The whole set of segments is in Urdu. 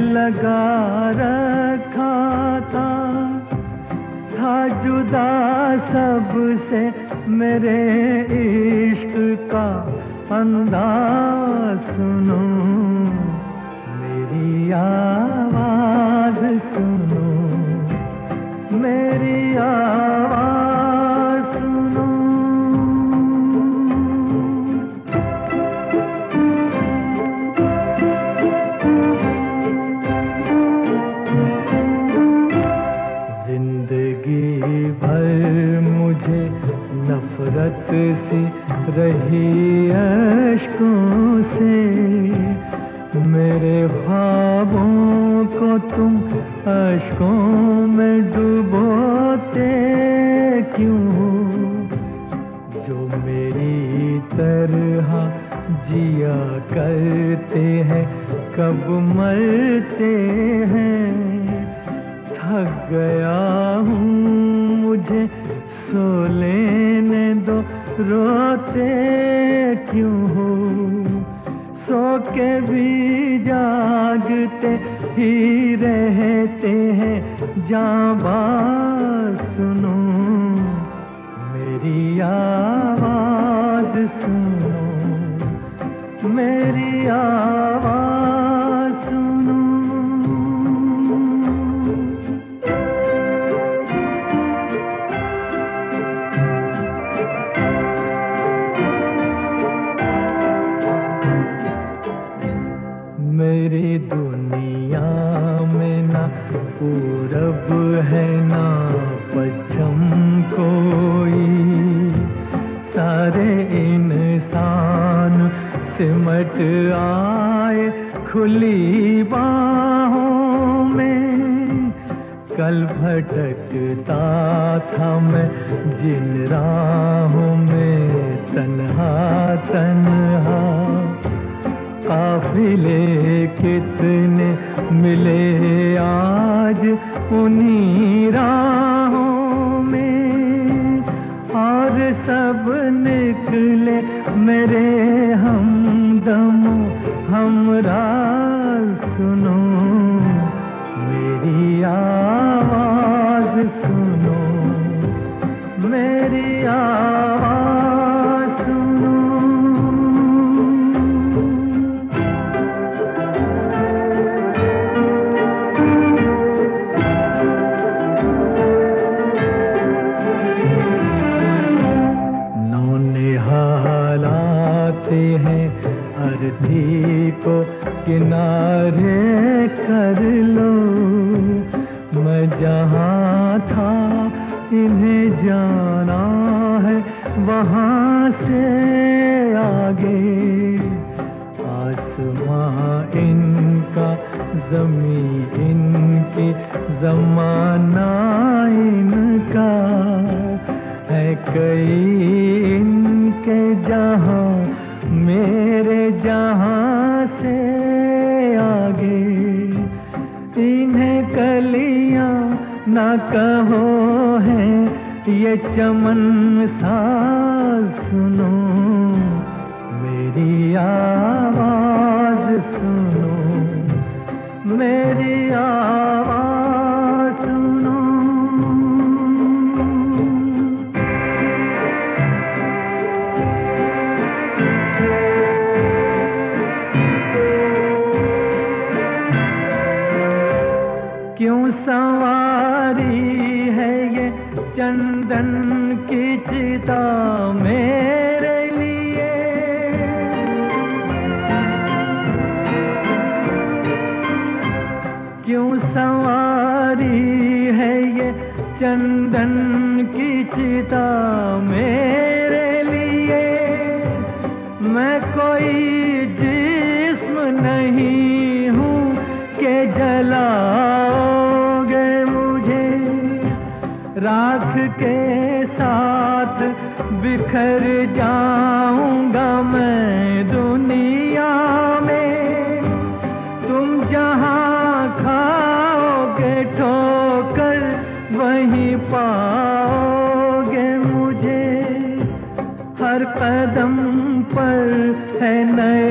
لگا رکھا تھا تھا جدا سب سے میرے عشق کا انداز سنو، میری آواز سنو، میری آواز رہی اشکوں سے۔ میرے خوابوں کو تم اشکوں میں ڈبوتے کیوں؟ ہو جو میری طرح جیا کرتے ہیں، کب مرتے ہیں؟ تھک گیا ہوں مجھے۔ روتے کیوں ہو؟ سو کے بھی جاگتے ہی رہتے ہیں جاں بات پورب ہے نہ پچھم کوئی۔ سارے انسان سمٹ آئے کھلی باہوں میں۔ کل بھٹکتا تھا میں جن راہوں میں، تنہا تنہا۔ قافلے کتنے ملے آج انہی راہوں میں اور سب نکلے میرے ہمدم ہمراہ سنو، میری آواز سنو، میری آواز زمین ان کی زمانہ ان کا ہے کئی ان کے جہاں، میرے جہاں سے آگے۔ انہیں کلیاں نہ کہو ہیں، یہ چمن ساز سنو۔ چندن کی چتا میرے لیے۔ کیوں سواری ہے یہ چندن کی چتا میرے لیے؟ میں کوئی جسم نہیں ہوں کہ جلاؤ راکھ کے ساتھ بکھر جاؤں گا میں دنیا میں۔ تم جہاں کھاؤ گے ٹھوکر، وہیں پاؤ گے مجھے۔ ہر قدم پر ہے نئے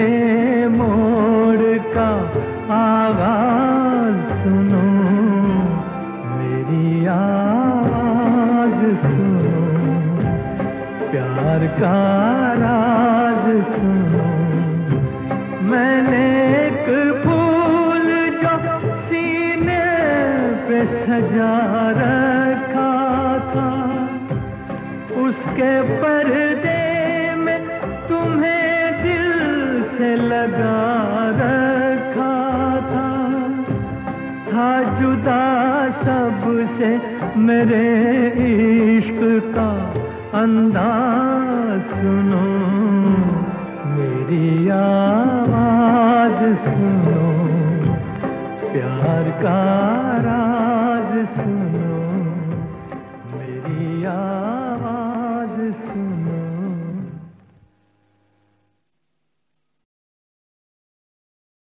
پیار کا راز سنو۔ میں نے ایک پھول جو سینے پہ سجا رکھا تھا، اس کے پردے میں تمہیں دل سے لگا رکھا تھا۔ تھا جدا سب سے میرے عشق کا انداز سنو میری آواز سنو۔ پیار کا